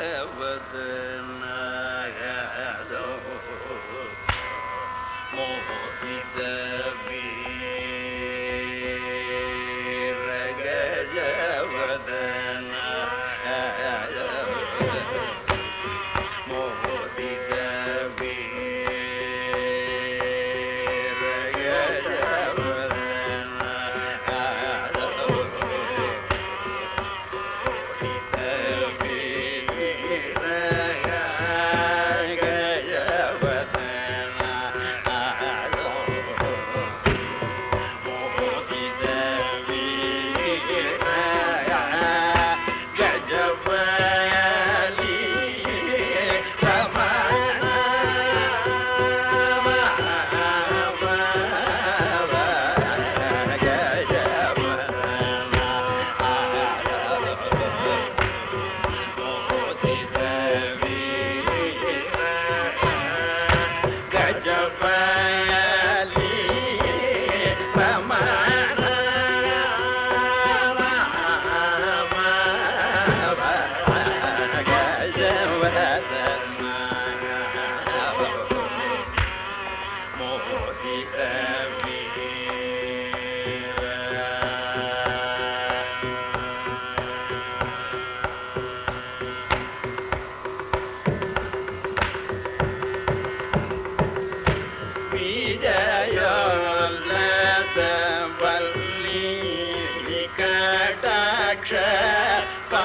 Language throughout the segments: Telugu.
أبدا ما يعلم கடாட்ச பா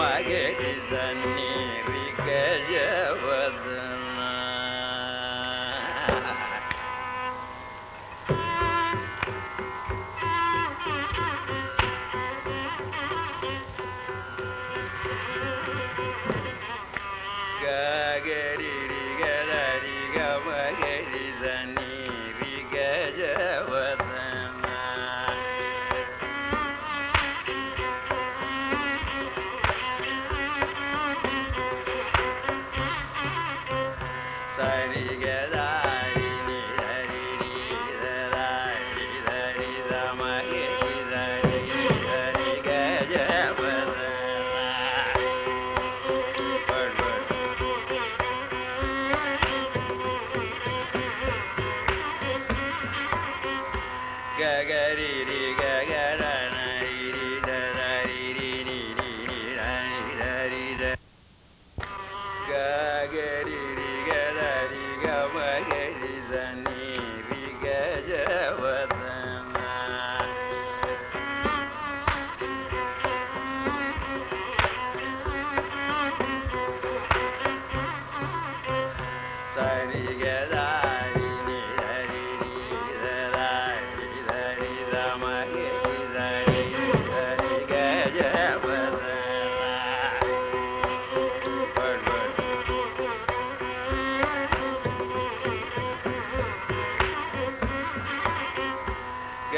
swagger is a name.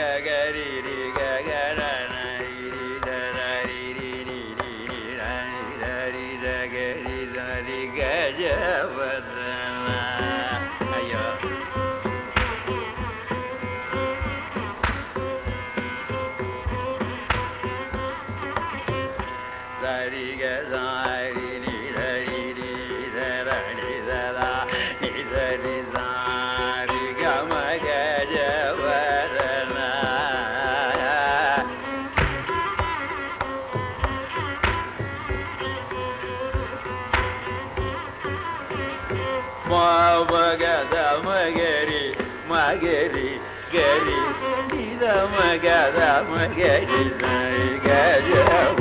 ga ga re re ga గరి గరి నిరమ గరమ గరి గరవ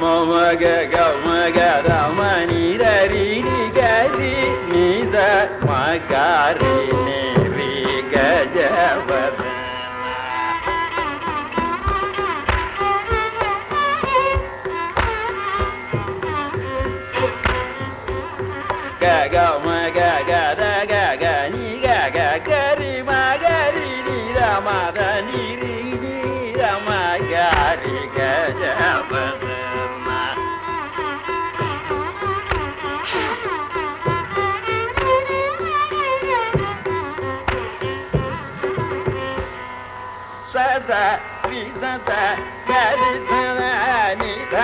మగ గమగ రమణి రీ గరి నిద మగారి ಸದ ಶ್ರೀ ಸದ ಸರಿ ಸದ ನಿಧ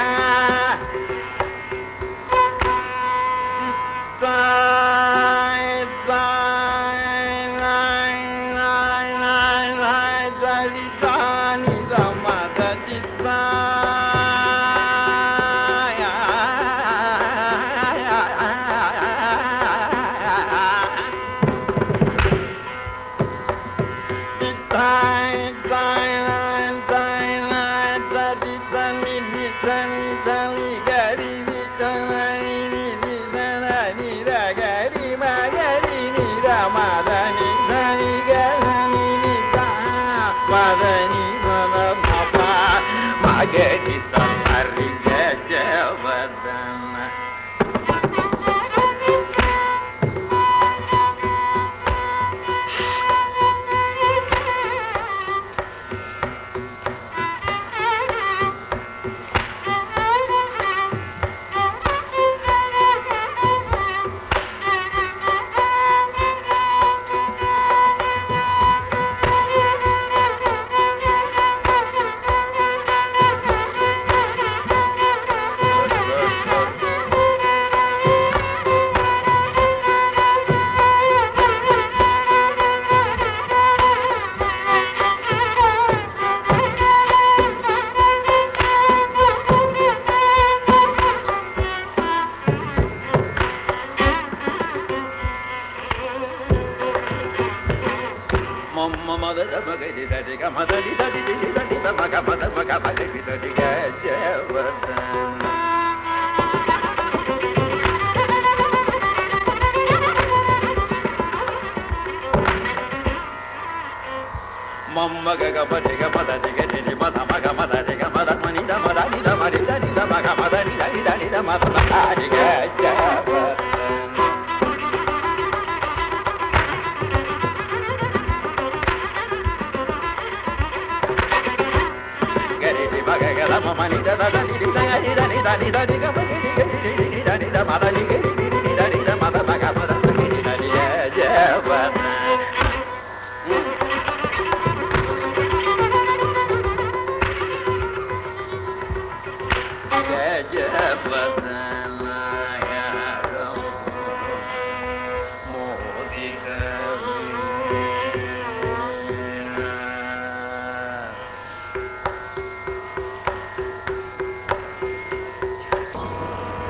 గరి దరి గమ దరి దరి దిరి దరి దమ గమ దమ గమ దరి దరి గజవర్ధన మమ్మ గగ పది గ పద దిగ దిరి మద మగ మద దిగ మద మని ద మద ని ద మరి ద ని ద మగ మద ని ద ని ద ని ద మద మగ ని ని ద ని ద ని ద